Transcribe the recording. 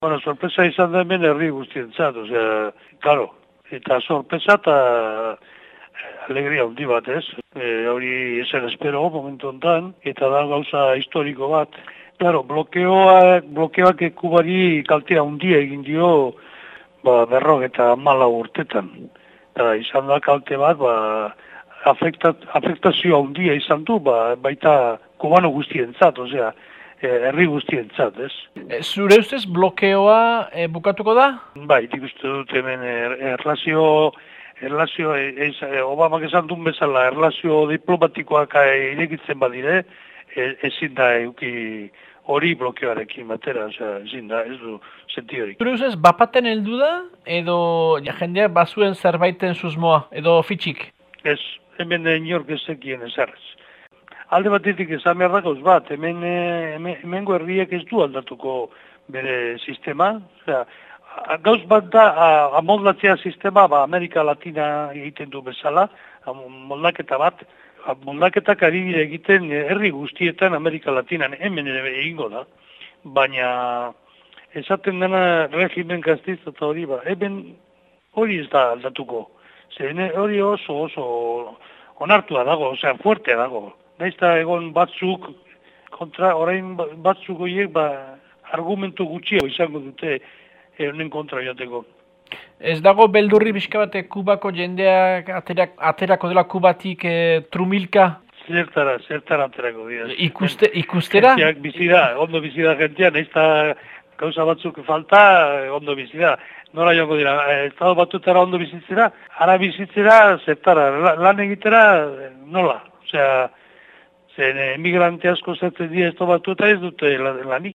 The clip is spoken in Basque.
Bueno, sorpresa izan da hemen herri guztientzat, osea, claro, eta sorpresa eta alegria hundi bat, ez? E, hori esen espero momentu ontan, eta da gauza historiko bat. Claro, blokeoa, blokeoak kubari kaltea hundia egin dio ba, berrok eta mala urtetan. Eta izan da kalte bat, ba, afektat, afektazioa hundia izan du, ba, baita kubano guztientzat, osea, herri guztientzat, ez? E, zure ustez blokeoa e, bukatuko da? Bai, dik uste dut hemen er, erlazio, erlazio, ez, Obamak esan duen bezala, erlazio diplomatikoak irekitzen badire, e, ezin da euki hori blokeoarekin batera, osea, ezin da, ez du senti hori. Zure ustez, bapaten heldu da, edo ja, jendeak bazuen zerbaiten susmoa, edo fitxik? Ez, hemen inork ezekien ezarrez alde batetik esan behar dagoz bat, hemen, eh, hemen, hemengo herriek ez du aldatuko bere sistema, osea, gauz bat da, amoldatzea sistema, ba, Amerika Latina egiten du bezala, moldaketa bat, moldaketak ari dira egiten herri guztietan Amerika Latinan hemen ere egingo da, baina esaten dena regimen kastiz eta hori ba, hemen hori ez da aldatuko, zer hori oso oso onartua dago, osea, fuertea dago, naizta egon batzuk kontra orain ba, batzuk horiek ba argumentu gutxi izango dute eh, honen kontra jateko. Ez dago beldurri bizka bate kubako jendeak aterak, aterako dela kubatik e, trumilka? Zertara, zertara aterako dira. Ikuste, ikustera? Gentiak bizira, ondo bizira gentia, naizta gauza batzuk falta, eh, ondo bizira. Nora joango dira, estado batutara ondo bizitzera, ara bizitzera, zertara, lan egitera, nola. Osea, zen emigrante asko zertzen dira ez tobatu eta ez dute lanik.